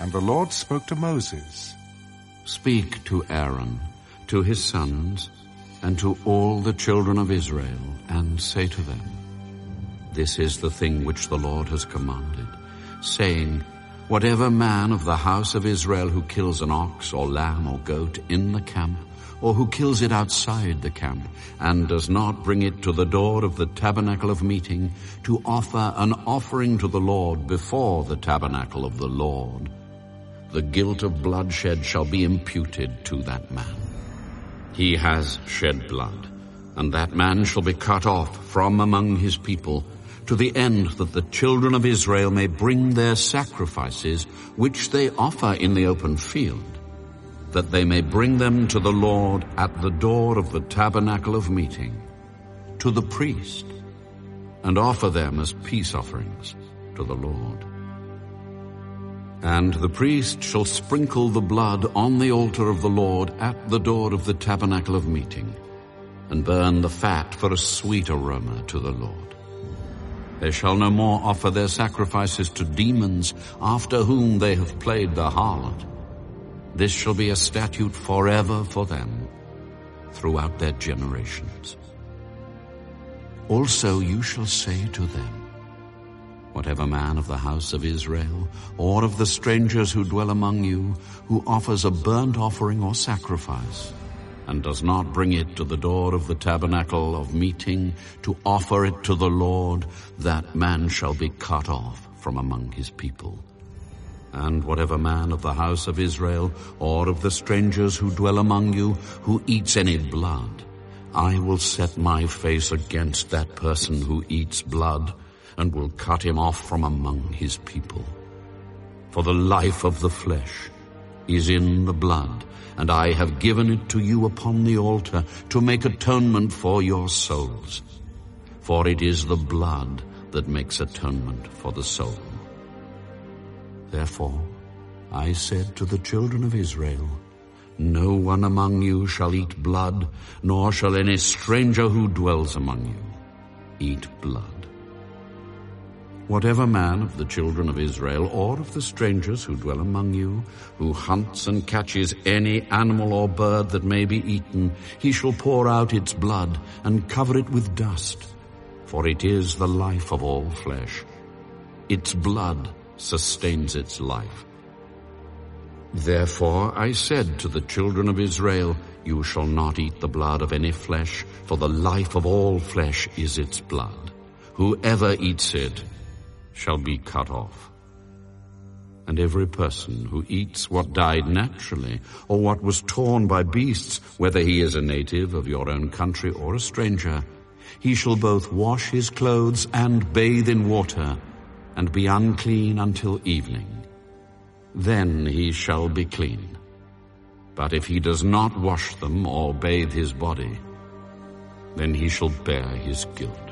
And the Lord spoke to Moses. Speak to Aaron, to his sons, and to all the children of Israel, and say to them, This is the thing which the Lord has commanded, saying, Whatever man of the house of Israel who kills an ox or lamb or goat in the camp, or who kills it outside the camp, and does not bring it to the door of the tabernacle of meeting, to offer an offering to the Lord before the tabernacle of the Lord, the guilt of bloodshed shall be imputed to that man. He has shed blood, and that man shall be cut off from among his people, to the end that the children of Israel may bring their sacrifices, which they offer in the open field, that they may bring them to the Lord at the door of the tabernacle of meeting, to the priest, and offer them as peace offerings to the Lord. And the priest shall sprinkle the blood on the altar of the Lord at the door of the tabernacle of meeting, and burn the fat for a sweet aroma to the Lord. They shall no more offer their sacrifices to demons after whom they have played the harlot. This shall be a statute forever for them throughout their generations. Also you shall say to them, Whatever man of the house of Israel, or of the strangers who dwell among you, who offers a burnt offering or sacrifice, and does not bring it to the door of the tabernacle of meeting to offer it to the Lord, that man shall be cut off from among his people. And whatever man of the house of Israel, or of the strangers who dwell among you, who eats any blood, I will set my face against that person who eats blood, and will cut him off from among his people. For the life of the flesh is in the blood, and I have given it to you upon the altar to make atonement for your souls. For it is the blood that makes atonement for the soul. Therefore, I said to the children of Israel, No one among you shall eat blood, nor shall any stranger who dwells among you eat blood. Whatever man of the children of Israel or of the strangers who dwell among you, who hunts and catches any animal or bird that may be eaten, he shall pour out its blood and cover it with dust, for it is the life of all flesh. Its blood sustains its life. Therefore I said to the children of Israel, You shall not eat the blood of any flesh, for the life of all flesh is its blood. Whoever eats it shall be cut off. And every person who eats what died naturally, or what was torn by beasts, whether he is a native of your own country or a stranger, he shall both wash his clothes and bathe in water, and be unclean until evening. Then he shall be clean. But if he does not wash them or bathe his body, then he shall bear his guilt.